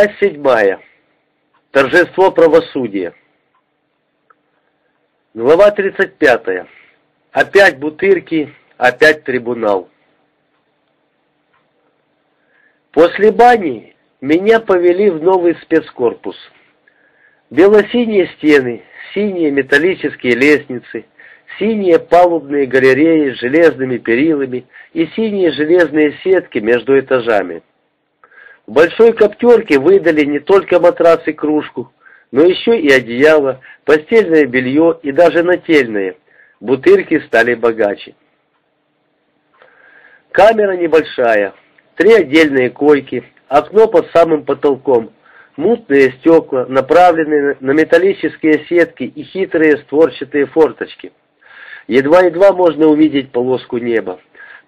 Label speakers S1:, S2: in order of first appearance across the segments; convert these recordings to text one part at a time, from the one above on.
S1: Часть седьмая. Торжество правосудия. Глава 35. Опять бутырки, опять трибунал. После бани меня повели в новый спецкорпус. Белосиние стены, синие металлические лестницы, синие палубные галереи с железными перилами и синие железные сетки между этажами. В большой коптерке выдали не только матрас и кружку, но еще и одеяло, постельное белье и даже нательное. Бутырки стали богаче. Камера небольшая, три отдельные койки, окно под самым потолком, мутные стекла, направленные на металлические сетки и хитрые створчатые форточки. Едва-едва можно увидеть полоску неба.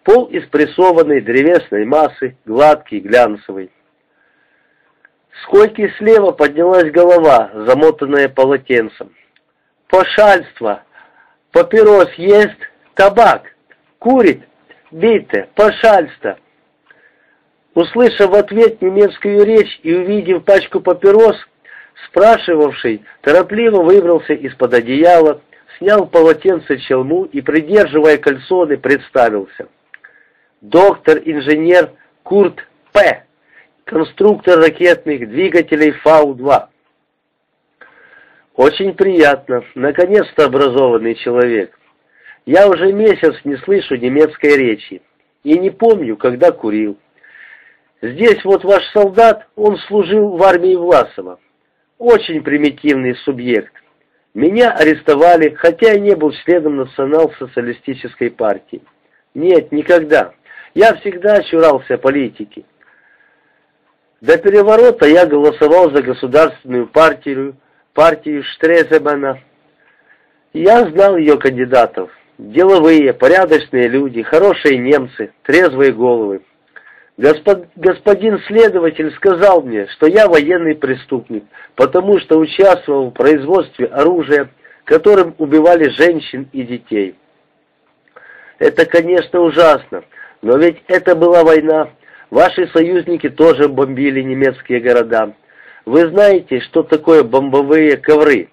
S1: Пол из прессованной древесной массы, гладкий, глянцевый. С койки слева поднялась голова, замотанная полотенцем. «Пошальство! Папирос есть? Табак! Курит? Бите! Пошальство!» Услышав в ответ немецкую речь и увидев пачку папирос, спрашивавший торопливо выбрался из-под одеяла, снял полотенце челму и, придерживая кальсоны, представился. Доктор-инженер Курт П., конструктор ракетных двигателей Фау-2. Очень приятно, наконец-то образованный человек. Я уже месяц не слышу немецкой речи и не помню, когда курил. Здесь вот ваш солдат, он служил в армии Власова. Очень примитивный субъект. Меня арестовали, хотя я не был членом национал-социалистической партии. Нет, никогда. Я всегда чурался политики. До переворота я голосовал за государственную партию, партию Штрезебана. Я знал ее кандидатов. Деловые, порядочные люди, хорошие немцы, трезвые головы. Господ, господин следователь сказал мне, что я военный преступник, потому что участвовал в производстве оружия, которым убивали женщин и детей. Это, конечно, ужасно, но ведь это была война. Ваши союзники тоже бомбили немецкие города. Вы знаете, что такое бомбовые ковры?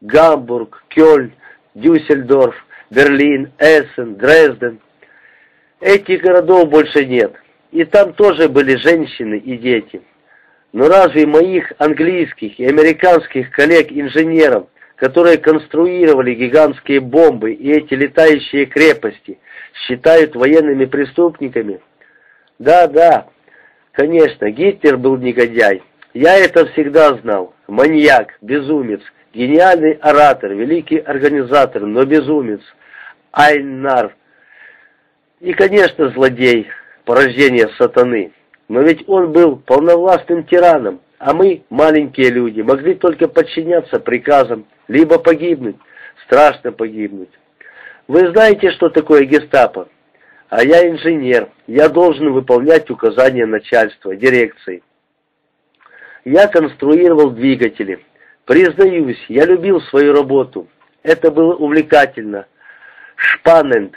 S1: Гамбург, Кёльн, Дюссельдорф, Берлин, Эссен, Дрезден. Этих городов больше нет и там тоже были женщины и дети. Но разве моих английских и американских коллег-инженеров, которые конструировали гигантские бомбы и эти летающие крепости, считают военными преступниками? Да, да, конечно, Гитлер был негодяй. Я это всегда знал. Маньяк, безумец, гениальный оратор, великий организатор, но безумец. Айнар. И, конечно, злодей порождение сатаны. Но ведь он был полновластным тираном, а мы, маленькие люди, могли только подчиняться приказам, либо погибнуть, страшно погибнуть. Вы знаете, что такое гестапо? А я инженер, я должен выполнять указания начальства, дирекции. Я конструировал двигатели. Признаюсь, я любил свою работу. Это было увлекательно. Шпанент.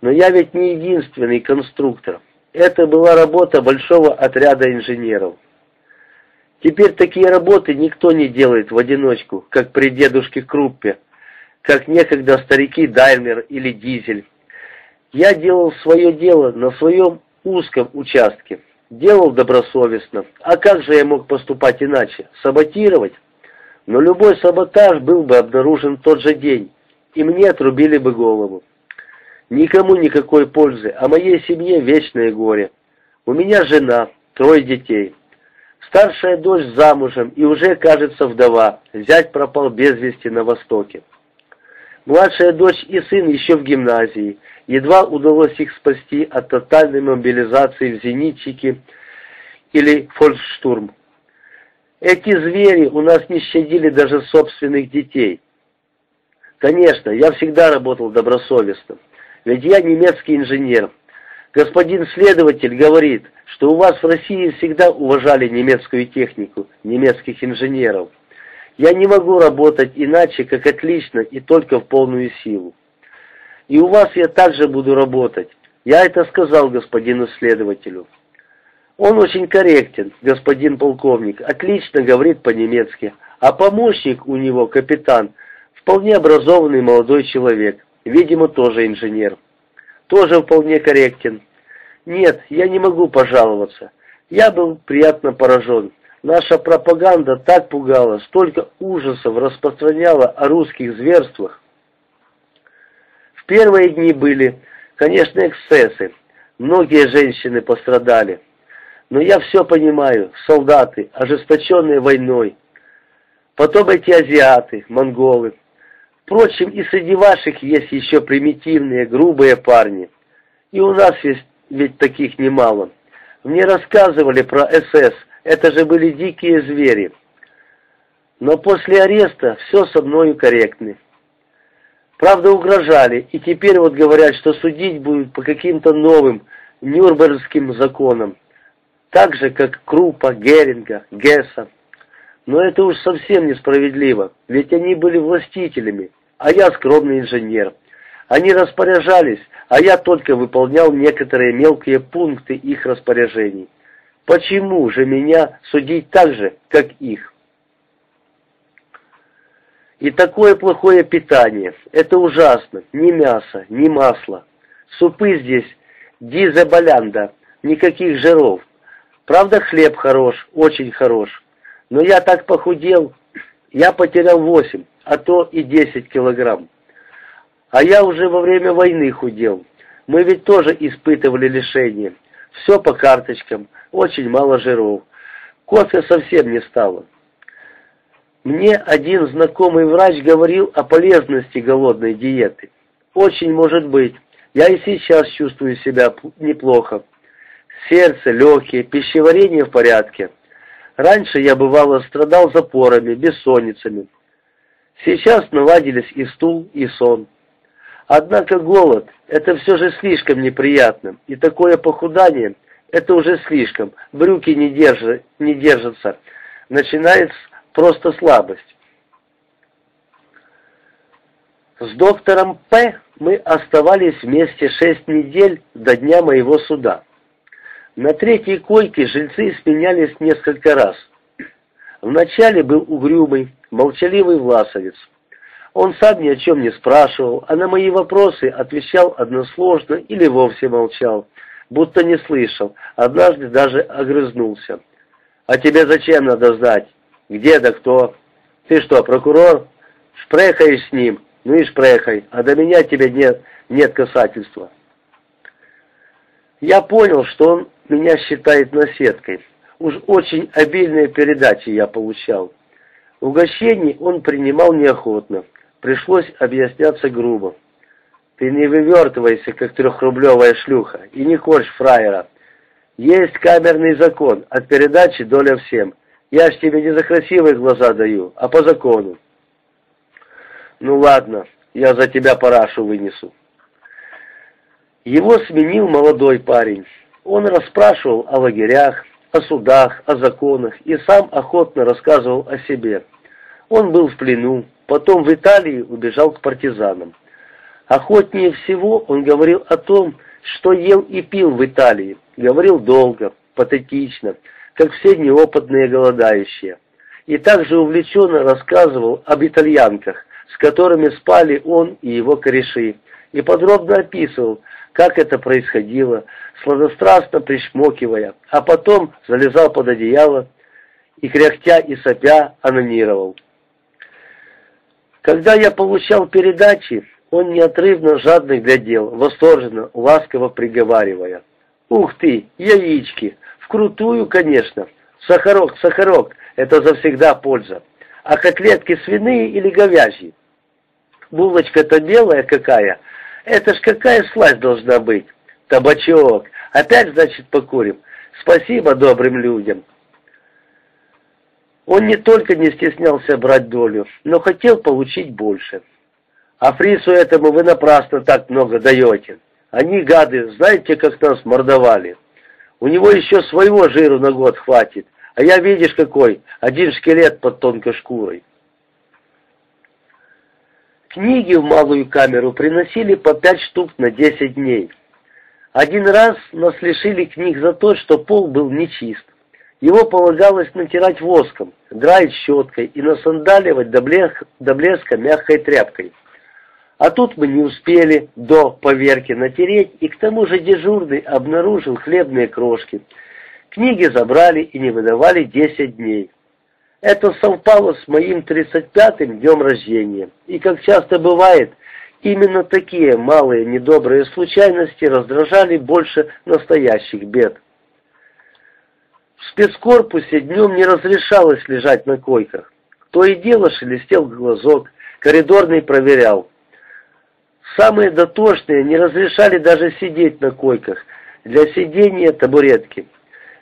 S1: Но я ведь не единственный конструктор. Это была работа большого отряда инженеров. Теперь такие работы никто не делает в одиночку, как при дедушке Круппе, как некогда старики Даймлер или Дизель. Я делал свое дело на своем узком участке. Делал добросовестно. А как же я мог поступать иначе? Саботировать? Но любой саботаж был бы обнаружен в тот же день, и мне отрубили бы голову. Никому никакой пользы, а моей семье вечное горе. У меня жена, трое детей. Старшая дочь замужем и уже, кажется, вдова. Зять пропал без вести на Востоке. Младшая дочь и сын еще в гимназии. Едва удалось их спасти от тотальной мобилизации в зенитчики или фолькштурм. Эти звери у нас не щадили даже собственных детей. Конечно, я всегда работал добросовестно. Ведь я немецкий инженер. Господин следователь говорит, что у вас в России всегда уважали немецкую технику, немецких инженеров. Я не могу работать иначе, как отлично и только в полную силу. И у вас я также буду работать. Я это сказал господину следователю. Он очень корректен, господин полковник, отлично говорит по-немецки, а помощник у него, капитан, вполне образованный молодой человек, видимо, тоже инженер. Тоже вполне корректен. Нет, я не могу пожаловаться. Я был приятно поражен. Наша пропаганда так пугала, столько ужасов распространяла о русских зверствах. Первые дни были, конечно, эксцессы. Многие женщины пострадали. Но я все понимаю, солдаты, ожесточенные войной. Потом эти азиаты, монголы. Впрочем, и среди ваших есть еще примитивные, грубые парни. И у нас есть ведь таких немало. Мне рассказывали про СС, это же были дикие звери. Но после ареста все со мною корректно. Правда, угрожали, и теперь вот говорят, что судить будут по каким-то новым Нюрнбергским законам так же, как Крупа, Геринга, Гесса. Но это уж совсем несправедливо, ведь они были властителями, а я скромный инженер. Они распоряжались, а я только выполнял некоторые мелкие пункты их распоряжений. Почему же меня судить так же, как их? И такое плохое питание, это ужасно, ни мяса, ни масла. Супы здесь дизабалянда, никаких жиров. Правда, хлеб хорош, очень хорош. Но я так похудел, я потерял 8, а то и 10 килограмм. А я уже во время войны худел. Мы ведь тоже испытывали лишение. Все по карточкам, очень мало жиров. Кофе совсем не стало. Мне один знакомый врач говорил о полезности голодной диеты. Очень может быть. Я и сейчас чувствую себя неплохо сердце, легкие, пищеварение в порядке. Раньше я, бывало, страдал запорами, бессонницами. Сейчас наладились и стул, и сон. Однако голод – это все же слишком неприятно, и такое похудание – это уже слишком, брюки не, держат, не держатся, начинается просто слабость. С доктором П. мы оставались вместе шесть недель до дня моего суда. На третьей койке жильцы сменялись несколько раз. Вначале был угрюмый, молчаливый власовец. Он сам ни о чем не спрашивал, а на мои вопросы отвечал односложно или вовсе молчал, будто не слышал, однажды даже огрызнулся. «А тебе зачем надо знать? Где да кто? Ты что, прокурор? Шпрехаешь с ним? Ну и шпрехай, а до меня тебе нет, нет касательства». Я понял, что он меня считает наседкой. Уж очень обильные передачи я получал. Угощений он принимал неохотно. Пришлось объясняться грубо. Ты не вывертывайся, как трехрублевая шлюха, и не хочешь фраера. Есть камерный закон, от передачи доля всем. Я ж тебе не за красивые глаза даю, а по закону. Ну ладно, я за тебя парашу вынесу. Его сменил молодой парень. Он расспрашивал о лагерях, о судах, о законах и сам охотно рассказывал о себе. Он был в плену, потом в Италии убежал к партизанам. Охотнее всего он говорил о том, что ел и пил в Италии. Говорил долго, патетично, как все неопытные голодающие. И также увлеченно рассказывал об итальянках, с которыми спали он и его кореши, и подробно описывал, как это происходило, сладострастно пришмокивая, а потом залезал под одеяло и, кряхтя и сопя, анонировал. Когда я получал передачи, он неотрывно жадно глядел, восторженно, ласково приговаривая. «Ух ты, яички! Вкрутую, конечно! Сахарок, сахарок, это завсегда польза! А котлетки свиные или говяжьи? Булочка-то белая какая, это ж какая сласть должна быть? Табачок. Опять, значит, покурим. Спасибо добрым людям. Он не только не стеснялся брать долю, но хотел получить больше. А фрису этому вы напрасно так много даете. Они, гады, знаете, как нас мордовали? У него еще своего жиру на год хватит, а я, видишь, какой, один скелет под тонкой шкурой. Книги в малую камеру приносили по пять штук на десять дней. Один раз нас лишили книг за то, что пол был нечист. Его полагалось натирать воском, драить щеткой и насандаливать до, блеск, до блеска мягкой тряпкой. А тут мы не успели до поверки натереть, и к тому же дежурный обнаружил хлебные крошки. Книги забрали и не выдавали 10 дней. Это совпало с моим 35-м днем рождения, и, как часто бывает, именно такие малые недобрые случайности раздражали больше настоящих бед. В спецкорпусе днем не разрешалось лежать на койках. То и дело шелестел глазок, коридорный проверял. Самые дотошные не разрешали даже сидеть на койках, для сидения табуретки.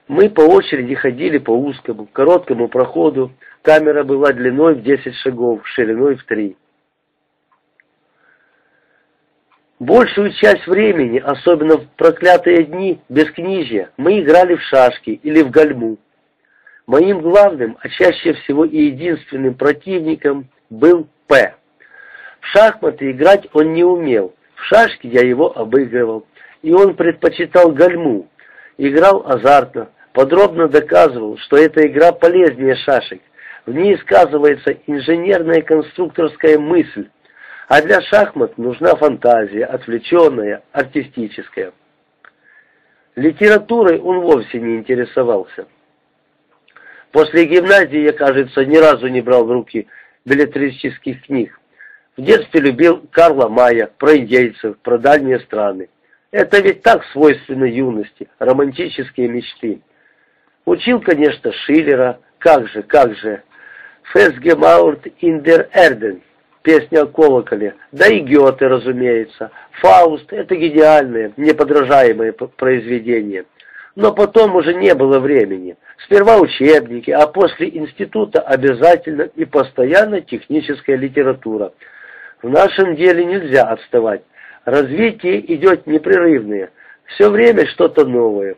S1: Мы по очереди ходили по узкому, короткому проходу, камера была длиной в 10 шагов, шириной в 3. Большую часть времени, особенно в проклятые дни без книжья, мы играли в шашки или в гальму. Моим главным, а чаще всего и единственным противником был П. В шахматы играть он не умел, в шашки я его обыгрывал, и он предпочитал гальму. Играл азартно, подробно доказывал, что эта игра полезнее шашек. В ней сказывается инженерная конструкторская мысль, а для шахмат нужна фантазия, отвлеченная, артистическая. Литературой он вовсе не интересовался. После гимназии я, кажется, ни разу не брал в руки билетристических книг. В детстве любил Карла Мая, про индейцев, про дальние страны. Это ведь так свойственно юности, романтические мечты. Учил, конечно, Шиллера, как же, как же. Фесгемаурт индер Эрден, песня о колоколе, да и Гёте, разумеется. Фауст — это гениальное, неподражаемое произведение. Но потом уже не было времени. Сперва учебники, а после института обязательно и постоянно техническая литература. В нашем деле нельзя отставать. Развитие идет непрерывное. Все время что-то новое.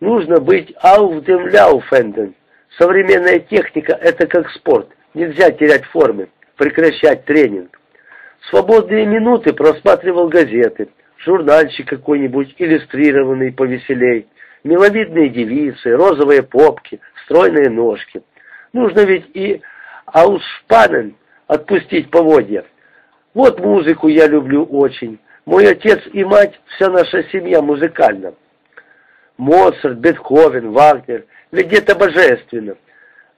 S1: Нужно быть Laufenden. Современная техника – это как спорт. Нельзя терять формы прекращать тренинг. В свободные минуты просматривал газеты, журнальчик какой-нибудь иллюстрированный повеселей, миловидные девицы, розовые попки, стройные ножки. Нужно ведь и аусшпанен отпустить поводья. Вот музыку я люблю очень. Мой отец и мать, вся наша семья музыкальна. Моцарт, Бетховен, Вагнер, ведь это божественно.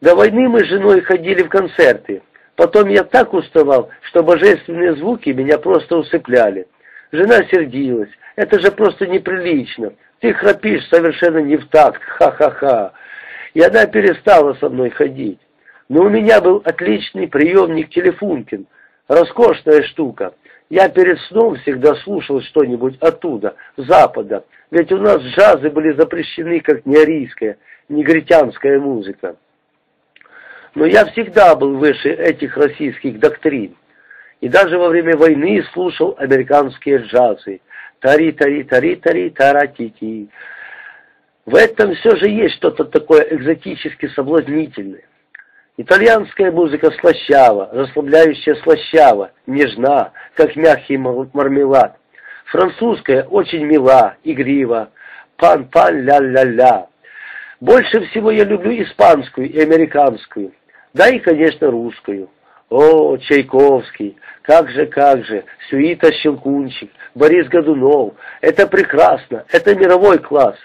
S1: До войны мы с женой ходили в концерты. Потом я так уставал, что божественные звуки меня просто усыпляли. Жена сердилась. Это же просто неприлично. Ты храпишь совершенно не в такт. Ха-ха-ха. И она перестала со мной ходить. Но у меня был отличный приемник Телефункин. Роскошная штука. Я перед сном всегда слушал что-нибудь оттуда, запада. Ведь у нас джазы были запрещены как неарийская, негритянская музыка. Но я всегда был выше этих российских доктрин. И даже во время войны слушал американские джазы. Тари-тари-тари-тари-таратити. В этом все же есть что-то такое экзотически соблазнительное. Итальянская музыка слащава, расслабляющая слащава, нежна, как мягкий мармелад. Французская очень мила, игрива, пан-пан-ля-ля-ля. Больше всего я люблю испанскую и американскую. Да и, конечно, русскую. О, Чайковский, как же, как же, Сюита Щелкунчик, Борис Годунов. Это прекрасно, это мировой класс.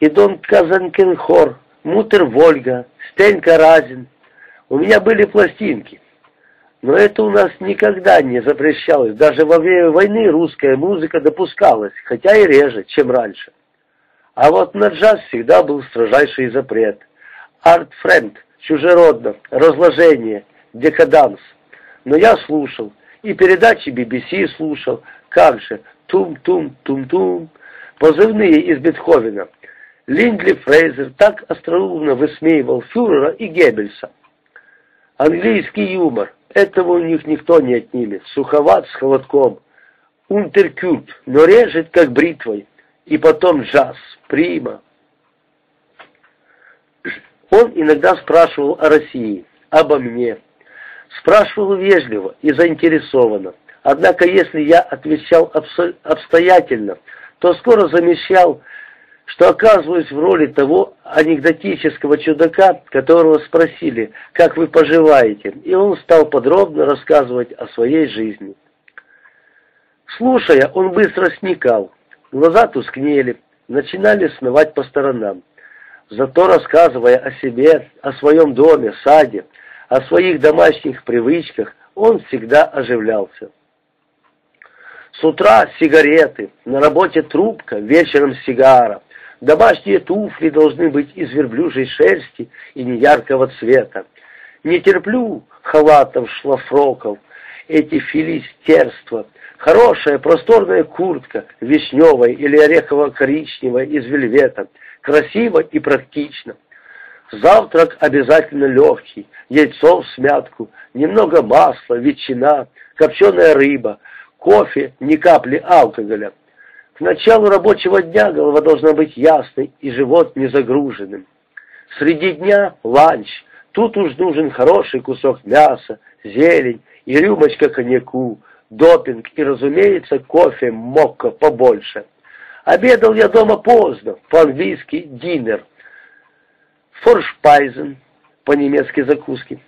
S1: И Дон Казанкенхор, Мутер Вольга, Стенька Разин. У меня были пластинки. Но это у нас никогда не запрещалось. Даже во время войны русская музыка допускалась, хотя и реже, чем раньше. А вот на джаз всегда был строжайший запрет. Artfremd, чужеродно, разложение, декаданс. Но я слушал, и передачи BBC слушал, как же, тум-тум-тум-тум, позывные из Бетховена. Линдли Фрейзер так остроумно высмеивал фюрера и Геббельса. Английский юмор, этого у них никто не отнимет, суховат с холодком. Унтеркют, но режет как бритвой. И потом джаз, прима. Он иногда спрашивал о России, обо мне. Спрашивал вежливо и заинтересованно. Однако если я отвечал обстоятельно, то скоро замечал, что оказываюсь в роли того анекдотического чудака, которого спросили, как вы поживаете, и он стал подробно рассказывать о своей жизни. Слушая, он быстро сникал, глаза тускнели, начинали сновать по сторонам. Зато рассказывая о себе, о своем доме, саде, о своих домашних привычках, он всегда оживлялся. С утра сигареты, на работе трубка, вечером сигара. Домашние туфли должны быть из верблюжьей шерсти и неяркого цвета. Не терплю халатов, шлафроков, эти филистерства. Хорошая просторная куртка, вишневая или орехово-коричневая из вельвета. Красиво и практично. Завтрак обязательно легкий, яйцо в смятку, немного масла, ветчина, копченая рыба, кофе, ни капли алкоголя. К началу рабочего дня голова должна быть ясной и живот не загруженным. Среди дня ланч. Тут уж нужен хороший кусок мяса, зелень и рюмочка коньяку, допинг и, разумеется, кофе мокко побольше. Обедал я дома поздно, по-английски динер. Форшпайзен, по-немецки закуски.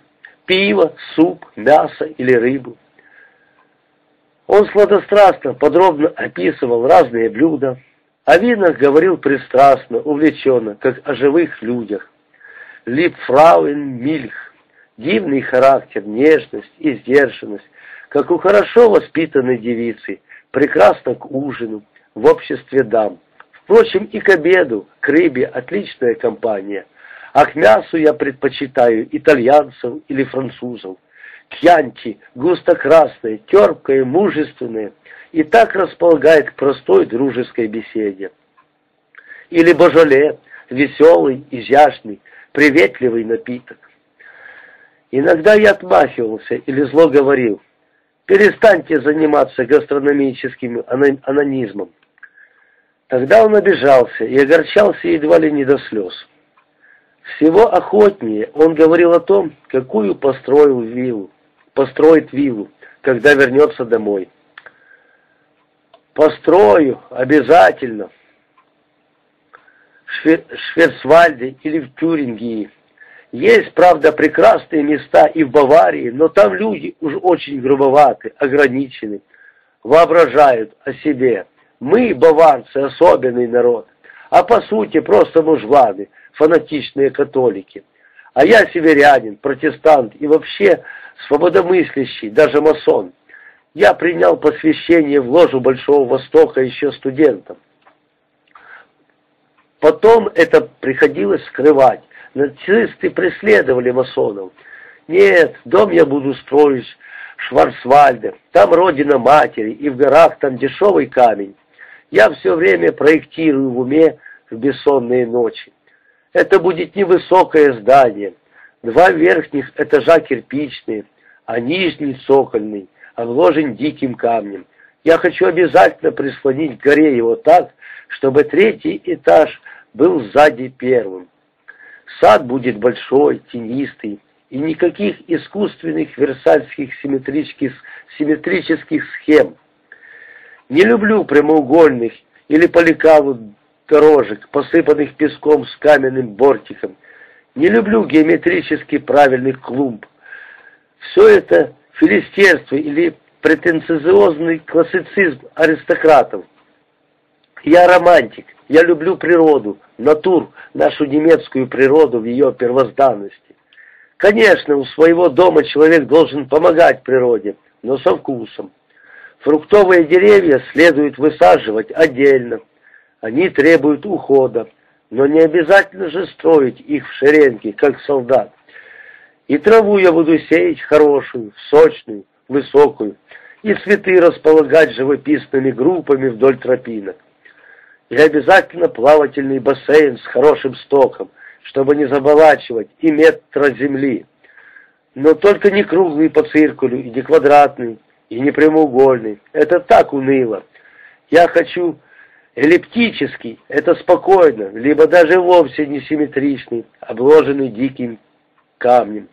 S1: Пиво, суп, мясо или рыбу. Он сладострастно, подробно описывал разные блюда, о винах говорил пристрастно, увлеченно, как о живых людях. Липфрауен Мильх, дивный характер, нежность и как у хорошо воспитанной девицы, прекрасно к ужину, в обществе дам. Впрочем, и к обеду, к рыбе отличная компания, а к мясу я предпочитаю итальянцев или французов. Кьянти, густо-красные, терпкое, мужественное, и так располагает к простой дружеской беседе. Или божоле, веселый, изящный, приветливый напиток. Иногда я отмахивался или зло говорил, перестаньте заниматься гастрономическим анонизмом. Тогда он обижался и огорчался едва ли не до слез. Всего охотнее он говорил о том, какую построил виллу построит виллу, когда вернется домой. Построю, обязательно. В Шверцвальде или в Тюрингии. Есть, правда, прекрасные места и в Баварии, но там люди уж очень грубоваты, ограничены, воображают о себе. Мы, баварцы, особенный народ, а по сути просто мужланы, фанатичные католики. А я северянин, протестант и вообще свободомыслящий, даже масон. Я принял посвящение в ложу Большого Востока еще студентом. Потом это приходилось скрывать. Нацисты преследовали масонов. Нет, дом я буду строить в Шварцвальде. Там родина матери, и в горах там дешевый камень. Я все время проектирую в уме в бессонные ночи. Это будет невысокое здание. Два верхних этажа кирпичные, а нижний цокольный, обложен диким камнем. Я хочу обязательно прислонить к горе его так, чтобы третий этаж был сзади первым. Сад будет большой, тенистый, и никаких искусственных версальских симметрических, симметрических схем. Не люблю прямоугольных или поликаву дорожек, посыпанных песком с каменным бортиком. Не люблю геометрически правильных клумб. Все это филистерство или претенциозный классицизм аристократов. Я романтик, я люблю природу, натур, нашу немецкую природу в ее первозданности. Конечно, у своего дома человек должен помогать природе, но со вкусом. Фруктовые деревья следует высаживать отдельно. Они требуют ухода, но не обязательно же строить их в шеренге, как солдат. И траву я буду сеять хорошую, сочную, высокую, и цветы располагать живописными группами вдоль тропинок. И обязательно плавательный бассейн с хорошим стоком, чтобы не заболачивать и метра земли. Но только не круглый по циркулю, и не квадратный, и не прямоугольный. Это так уныло. Я хочу эллиптический, это спокойно, либо даже вовсе не симметричный, обложенный диким камнем.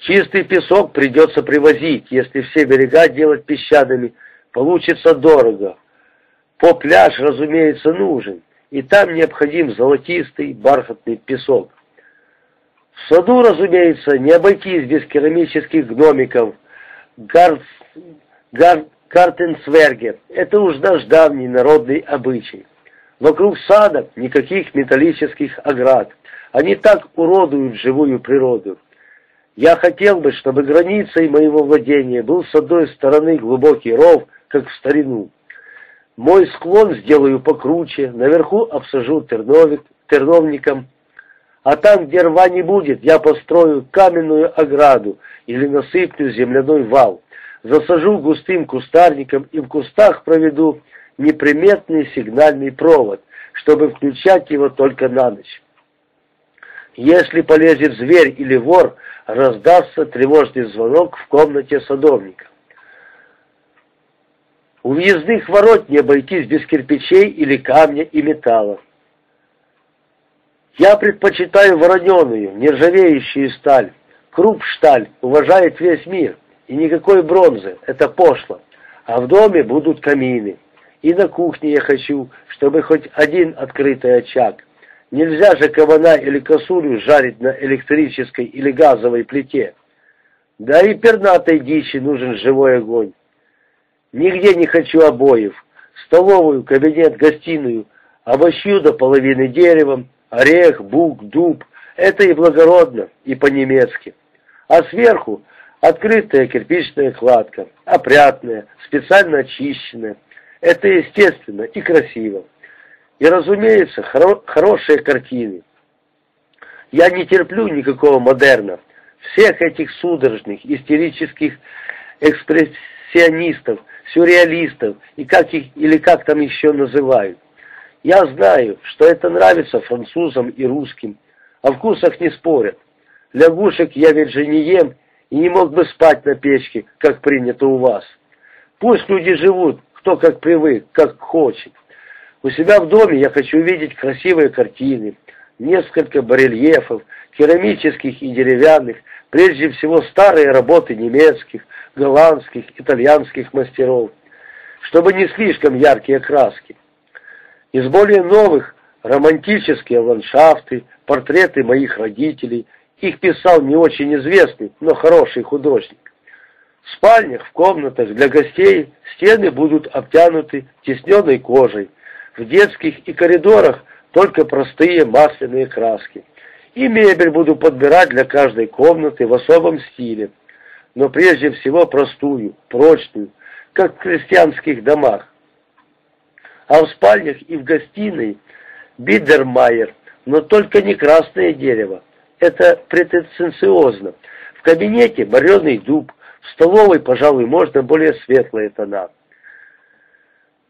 S1: Чистый песок придется привозить, если все берега делать песчаными, получится дорого. По пляж, разумеется, нужен, и там необходим золотистый бархатный песок. В саду, разумеется, не обойтись без керамических гномиков. Гар... Гар... Картенсверге – это уж наш давний народный обычай. Вокруг сада никаких металлических оград. Они так уродуют живую природу. Я хотел бы, чтобы границей моего владения был с одной стороны глубокий ров, как в старину. Мой склон сделаю покруче, наверху обсажу терновик, терновником, а там, где рва не будет, я построю каменную ограду или насыплю земляной вал, засажу густым кустарником и в кустах проведу неприметный сигнальный провод, чтобы включать его только на ночь. Если полезет зверь или вор, раздастся тревожный звонок в комнате садовника. У въездных ворот не обойтись без кирпичей или камня и металла. Я предпочитаю вороненую, нержавеющую сталь. Круп-шталь уважает весь мир, и никакой бронзы, это пошло. А в доме будут камины. И на кухне я хочу, чтобы хоть один открытый очаг. Нельзя же кабана или косулю жарить на электрической или газовой плите. Да и пернатой дичи нужен живой огонь. Нигде не хочу обоев. Столовую, кабинет, гостиную. Обощью до половины деревом. Орех, бук, дуб. Это и благородно, и по-немецки. А сверху открытая кирпичная кладка, опрятная, специально очищенная. Это естественно и красиво. И, разумеется, хоро хорошие картины. Я не терплю никакого модерна. Всех этих судорожных, истерических экспрессионистов, сюрреалистов и как их, или как там еще называют. Я знаю, что это нравится французам и русским. О вкусах не спорят. Лягушек я ведь же не ем и не мог бы спать на печке, как принято у вас. Пусть люди живут, кто как привык, как хочет. У себя в доме я хочу увидеть красивые картины, несколько барельефов, керамических и деревянных, прежде всего старые работы немецких, голландских, итальянских мастеров, чтобы не слишком яркие краски. Из более новых романтические ландшафты, портреты моих родителей, их писал не очень известный, но хороший художник. В спальнях, в комнатах для гостей стены будут обтянуты тесненной кожей, в детских и коридорах только простые масляные краски. И мебель буду подбирать для каждой комнаты в особом стиле, но прежде всего простую, прочную, как в крестьянских домах. А в спальнях и в гостиной бидермайер, но только не красное дерево. Это претенциозно. В кабинете мореный дуб, в столовой, пожалуй, можно более светлые тона.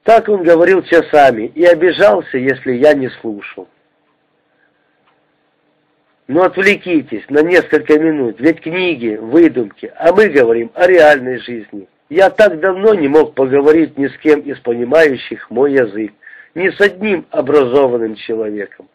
S1: Так он говорил часами и обижался, если я не слушал. Но отвлекитесь на несколько минут, ведь книги, выдумки, а мы говорим о реальной жизни. Я так давно не мог поговорить ни с кем из понимающих мой язык, ни с одним образованным человеком.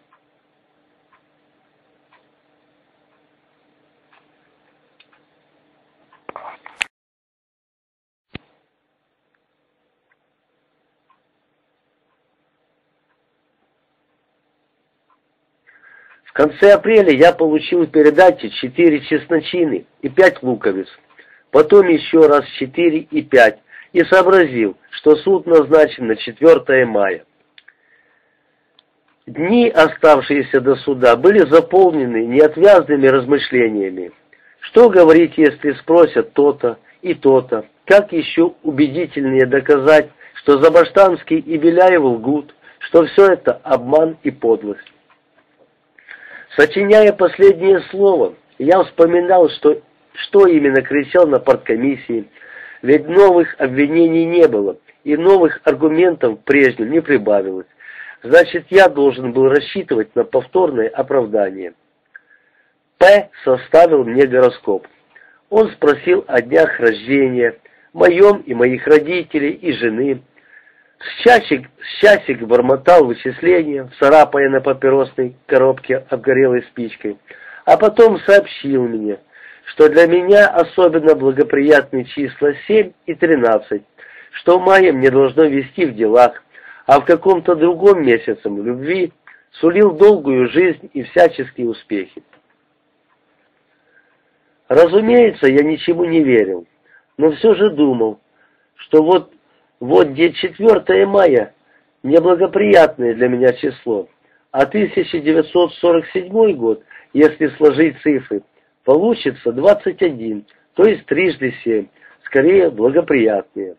S1: В конце апреля я получил в передаче четыре чесночины и пять луковиц, потом еще раз четыре и пять, и сообразил, что суд назначен на 4 мая. Дни, оставшиеся до суда, были заполнены неотвязными размышлениями. Что говорить, если спросят то-то и то-то? Как еще убедительнее доказать, что Забаштанский и Беляев лгут, что все это обман и подлость? Сочиняя последнее слово, я вспоминал, что, что именно кричал на парткомиссии, ведь новых обвинений не было, и новых аргументов прежним не прибавилось. Значит, я должен был рассчитывать на повторное оправдание. П. составил мне гороскоп. Он спросил о днях рождения, моем и моих родителей, и жены, Счастье, счастье бормотал вычисления, царапая на папиросной коробке обгорелой спичкой, а потом сообщил мне, что для меня особенно благоприятны числа 7 и 13, что мая мне должно вести в делах, а в каком-то другом месяце любви сулил долгую жизнь и всяческие успехи. Разумеется, я ничему не верил, но все же думал, что вот, вот где 4 мая неблагоприятное для меня число, а 1947 год, если сложить цифры, получится 21, то есть трижды 7, скорее благоприятнее.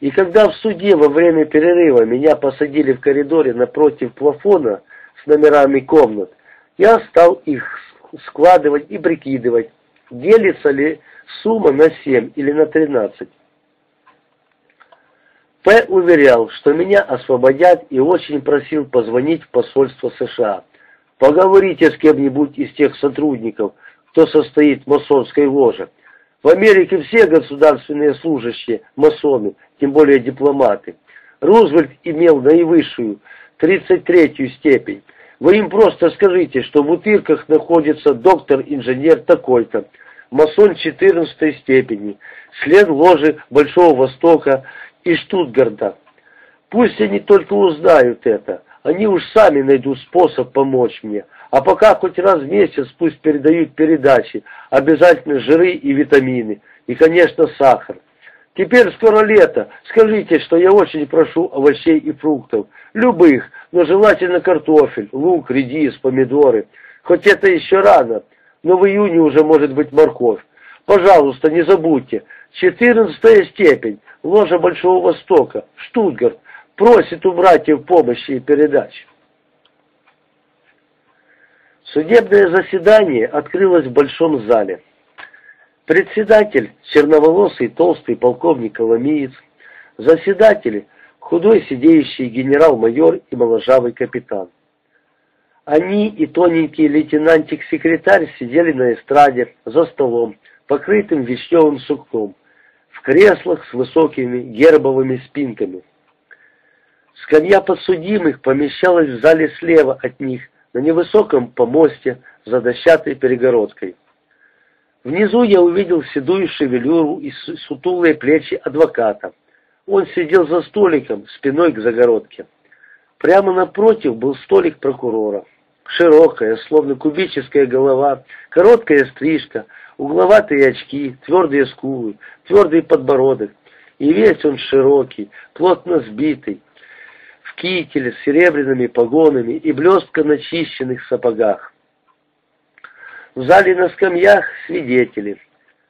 S1: И когда в суде во время перерыва меня посадили в коридоре напротив плафона с номерами комнат, я стал их складывать и прикидывать, делится ли сумма на 7 или на 13. П. уверял, что меня освободят и очень просил позвонить в посольство США. Поговорите с кем-нибудь из тех сотрудников, кто состоит в масонской ложе. В Америке все государственные служащие масоны, тем более дипломаты. Рузвельт имел наивысшую, 33-ю степень. Вы им просто скажите, что в утырках находится доктор-инженер такой-то, масон 14 степени, член ложи Большого Востока и Штутгарта. Пусть они только узнают это, они уж сами найдут способ помочь мне. А пока хоть раз в месяц пусть передают передачи, обязательно жиры и витамины, и, конечно, сахар. Теперь скоро лето, скажите, что я очень прошу овощей и фруктов, любых, но желательно картофель, лук, редис, помидоры. Хоть это еще рано, но в июне уже может быть морковь. Пожалуйста, не забудьте, 14 степень, ложа Большого Востока, Штутгарт, просит у братьев помощи и передач. Судебное заседание открылось в большом зале. Председатель, черноволосый толстый полковник Коломиец, заседатели, худой сидеющий генерал-майор и моложавый капитан. Они и тоненький лейтенантик-секретарь сидели на эстраде за столом, покрытым вишневым сукном, в креслах с высокими гербовыми спинками. Скамья подсудимых помещалась в зале слева от них, на невысоком помосте за дощатой перегородкой. Внизу я увидел седую шевелюру и сутулые плечи адвоката. Он сидел за столиком, спиной к загородке. Прямо напротив был столик прокурора. Широкая, словно кубическая голова, короткая стрижка, угловатые очки, твердые скулы, твердый подбородок. И весь он широкий, плотно сбитый, в кителе с серебряными погонами и блестко начищенных сапогах. В зале на скамьях свидетели.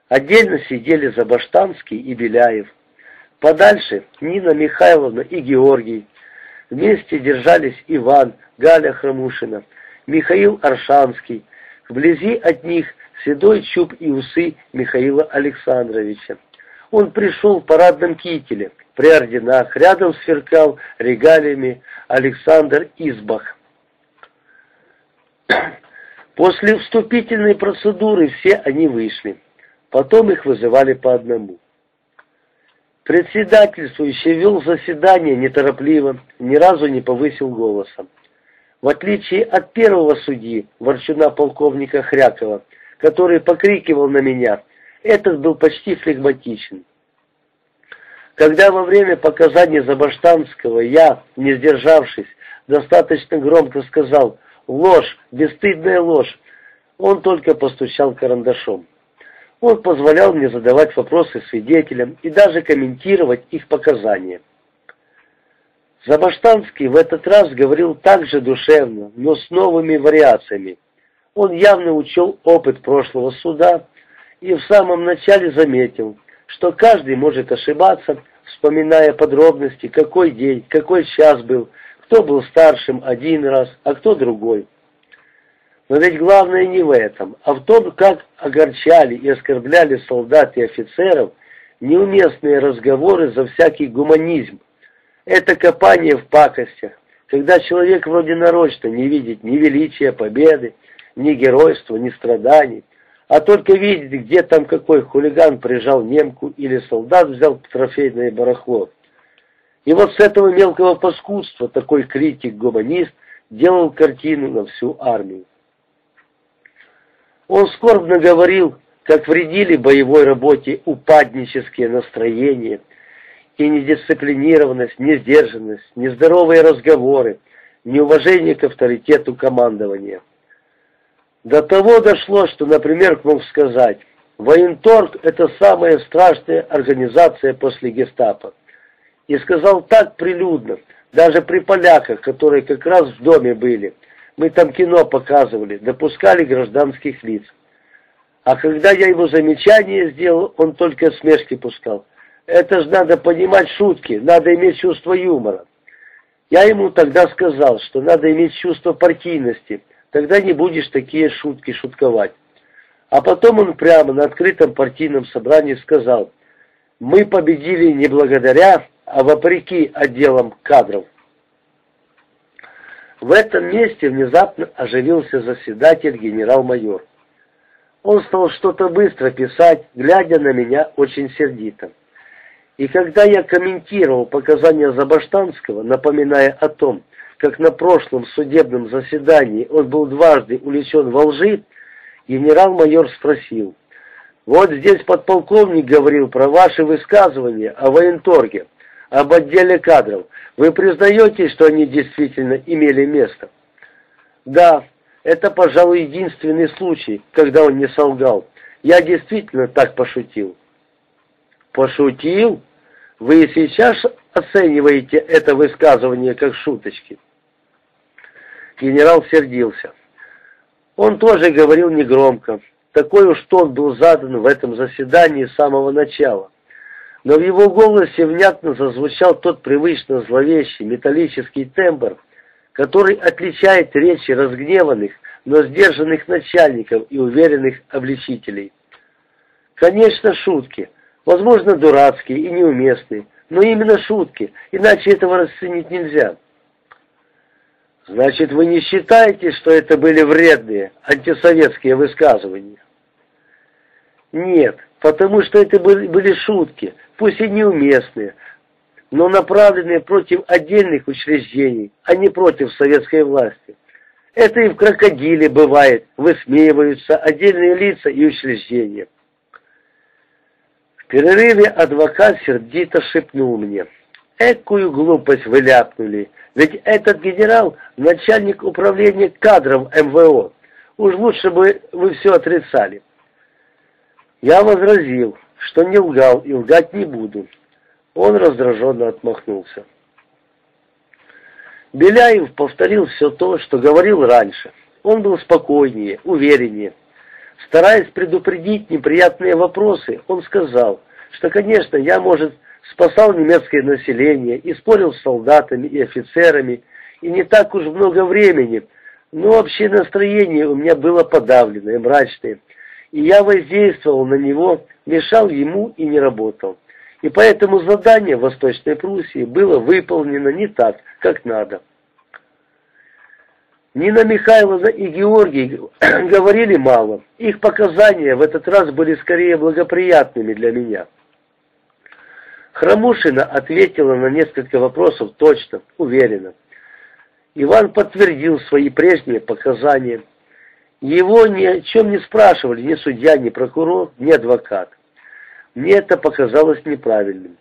S1: Отдельно сидели Забаштанский и Беляев. Подальше Нина Михайловна и Георгий. Вместе держались Иван, Галя Хромушина, Михаил Аршанский. Вблизи от них седой чуб и усы Михаила Александровича. Он пришел в парадном кителе, при орденах, рядом сверкал регалиями Александр Избах. После вступительной процедуры все они вышли. Потом их вызывали по одному. Председательствующий вел заседание неторопливо, ни разу не повысил голосом. В отличие от первого судьи, ворчуна полковника Хрякова, который покрикивал на меня, этот был почти флегматичен. Когда во время показаний Забаштанского я, не сдержавшись, достаточно громко сказал «Ложь! Бесстыдная ложь!», он только постучал карандашом. Он позволял мне задавать вопросы свидетелям и даже комментировать их показания. Забаштанский в этот раз говорил так же душевно, но с новыми вариациями. Он явно учел опыт прошлого суда и в самом начале заметил, что каждый может ошибаться, вспоминая подробности, какой день, какой час был, кто был старшим один раз, а кто другой. Но ведь главное не в этом, а в том, как огорчали и оскорбляли солдат и офицеров неуместные разговоры за всякий гуманизм. Это копание в пакостях, когда человек вроде нарочно не видит ни величия победы, ни геройства, ни страданий, а только видеть, где там какой хулиган прижал немку или солдат взял трофейное барахло. И вот с этого мелкого паскудства такой критик-гуманист делал картину на всю армию. Он скорбно говорил, как вредили боевой работе упаднические настроения и недисциплинированность, несдержанность, нездоровые разговоры, неуважение к авторитету командования. До того дошло, что, например, мог сказать, военторг – это самая страшная организация после гестапо. И сказал так прилюдно, даже при поляках, которые как раз в доме были. Мы там кино показывали, допускали гражданских лиц. А когда я ему замечание сделал, он только смешки пускал. Это же надо понимать шутки, надо иметь чувство юмора. Я ему тогда сказал, что надо иметь чувство партийности, тогда не будешь такие шутки шутковать. А потом он прямо на открытом партийном собрании сказал, мы победили не благодаря, а вопреки отделам кадров. В этом месте внезапно оживился заседатель генерал-майор. Он стал что-то быстро писать, глядя на меня очень сердито. И когда я комментировал показания Забаштанского, напоминая о том, как на прошлом судебном заседании он был дважды уличен во лжи, генерал-майор спросил, «Вот здесь подполковник говорил про ваши высказывания о военторге, об отделе кадров. Вы признаете, что они действительно имели место?» «Да, это, пожалуй, единственный случай, когда он не солгал. Я действительно так пошутил. Пошутил? Вы сейчас оцениваете это высказывание как шуточки? Генерал сердился. Он тоже говорил негромко. Такой уж тон был задан в этом заседании с самого начала. Но в его голосе внятно зазвучал тот привычно зловещий металлический тембр, который отличает речи разгневанных, но сдержанных начальников и уверенных обличителей. Конечно, шутки, возможно, дурацкие и неуместные, но именно шутки, иначе этого расценить нельзя. Значит, вы не считаете, что это были вредные антисоветские высказывания? Нет, потому что это были, шутки, пусть и неуместные, но направленные против отдельных учреждений, а не против советской власти. Это и в крокодиле бывает, высмеиваются отдельные лица и учреждения. В перерыве адвокат сердито шепнул мне. Экую глупость вы ляпнули, ведь этот генерал – начальник управления кадров МВО. Уж лучше бы вы все отрицали. Я возразил, что не лгал и лгать не буду. Он раздраженно отмахнулся. Беляев повторил все то, что говорил раньше. Он был спокойнее, увереннее. Стараясь предупредить неприятные вопросы, он сказал, что, конечно, я, может, спасал немецкое население и спорил с солдатами и офицерами, и не так уж много времени, но общее настроение у меня было подавленное, мрачное, и я воздействовал на него, мешал ему и не работал. И поэтому задание в Восточной Пруссии было выполнено не так, как надо. Нина Михайловна и Георгий говорили мало. Их показания в этот раз были скорее благоприятными для меня. Храмушина ответила на несколько вопросов точно, уверенно. Иван подтвердил свои прежние показания. Его ни о чем не спрашивали ни судья, ни прокурор, ни адвокат. Мне это показалось неправильным.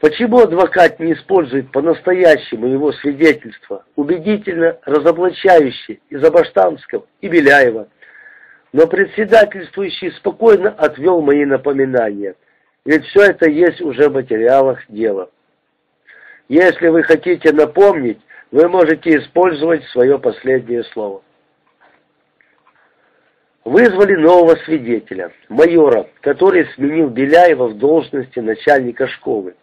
S1: Почему адвокат не использует по-настоящему его свидетельства, убедительно разоблачающие и Забаштанского, и Беляева, но председательствующий спокойно отвел мои напоминания, ведь все это есть уже в материалах дела. Если вы хотите напомнить, вы можете использовать свое последнее слово. Вызвали нового свидетеля, майора, который сменил Беляева в должности начальника школы.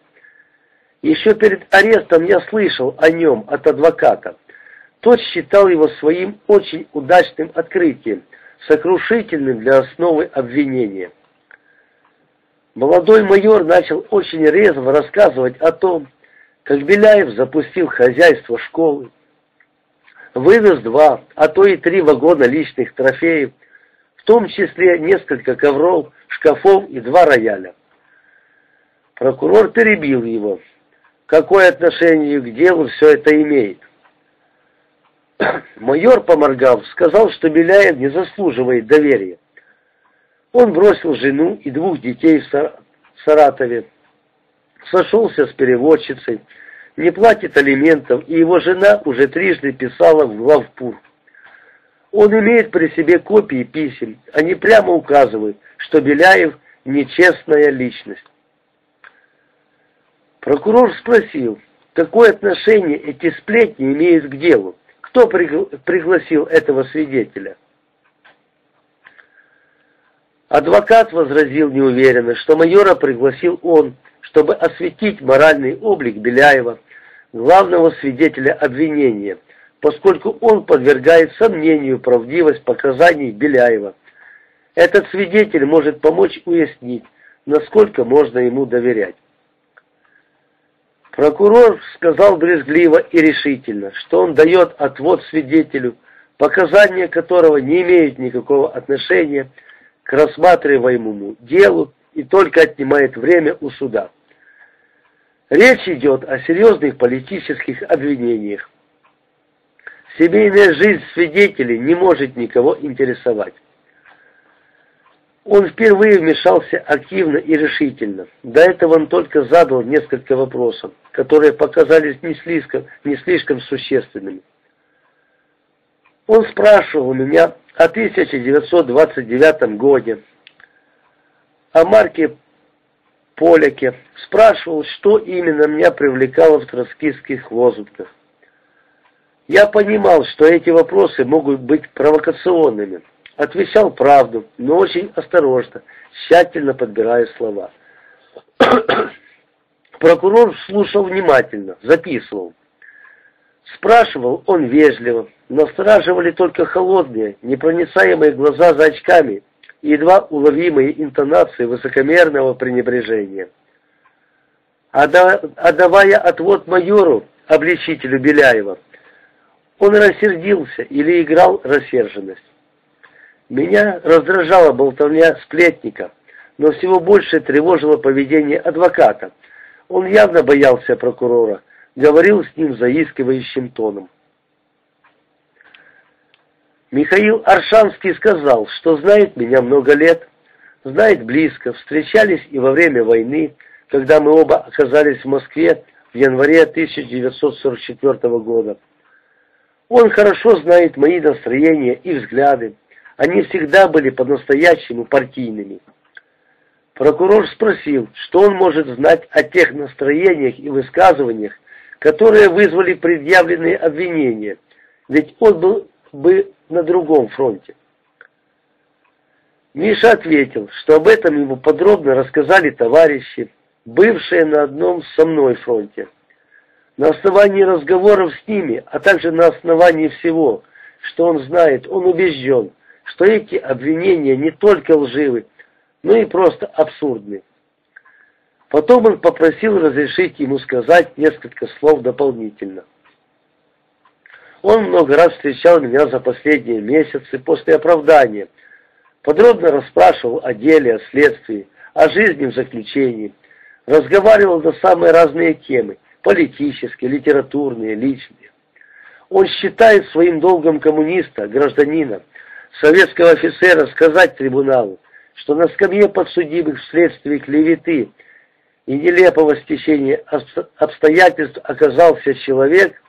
S1: Еще перед арестом я слышал о нем от адвоката. Тот считал его своим очень удачным открытием, сокрушительным для основы обвинения. Молодой майор начал очень резво рассказывать о том, как Беляев запустил хозяйство школы, вывез два, а то и три вагона личных трофеев, том числе несколько ковров, шкафов и два рояля. Прокурор перебил его. Какое отношение к делу все это имеет? Майор, поморгав, сказал, что Беляев не заслуживает доверия. Он бросил жену и двух детей в Саратове, сошелся с переводчицей, не платит алиментов, и его жена уже трижды писала в главпур. Он имеет при себе копии писем, они прямо указывают, что Беляев нечестная личность. Прокурор спросил, какое отношение эти сплетни имеют к делу, кто пригласил этого свидетеля. Адвокат возразил неуверенно, что майора пригласил он, чтобы осветить моральный облик Беляева, главного свидетеля обвинения, поскольку он подвергает сомнению правдивость показаний Беляева. Этот свидетель может помочь уяснить, насколько можно ему доверять. Прокурор сказал брезгливо и решительно, что он дает отвод свидетелю, показания которого не имеют никакого отношения к рассматриваемому делу и только отнимает время у суда. Речь идет о серьезных политических обвинениях. Семейная жизнь свидетелей не может никого интересовать. Он впервые вмешался активно и решительно. До этого он только задал несколько вопросов, которые показались не слишком, не слишком существенными. Он спрашивал меня о 1929 годе, о Марке Поляке, спрашивал, что именно меня привлекало в троцкистских лозунгах. Я понимал, что эти вопросы могут быть провокационными, Отвечал правду, но очень осторожно, тщательно подбирая слова. Прокурор слушал внимательно, записывал. Спрашивал он вежливо, настораживали только холодные, непроницаемые глаза за очками и едва уловимые интонации высокомерного пренебрежения. Отдавая отвод майору, обличителю Беляева, он рассердился или играл рассерженность. Меня раздражала болтовня сплетника, но всего больше тревожило поведение адвоката. Он явно боялся прокурора, говорил с ним заискивающим тоном. Михаил Аршанский сказал, что знает меня много лет, знает близко, встречались и во время войны, когда мы оба оказались в Москве в январе 1944 года. Он хорошо знает мои настроения и взгляды, они всегда были по-настоящему партийными. Прокурор спросил, что он может знать о тех настроениях и высказываниях, которые вызвали предъявленные обвинения, ведь он был бы на другом фронте. Миша ответил, что об этом ему подробно рассказали товарищи, бывшие на одном со мной фронте. На основании разговоров с ними, а также на основании всего, что он знает, он убежден, что эти обвинения не только лживы, но и просто абсурдны. Потом он попросил разрешить ему сказать несколько слов дополнительно. Он много раз встречал меня за последние месяцы после оправдания, подробно расспрашивал о деле, о следствии, о жизни в заключении, разговаривал на самые разные темы, политические, литературные, личные. Он считает своим долгом коммуниста, гражданина, советского офицера сказать трибуналу, что на скамье подсудимых вследствие клеветы и нелепого стечения обстоятельств оказался человек,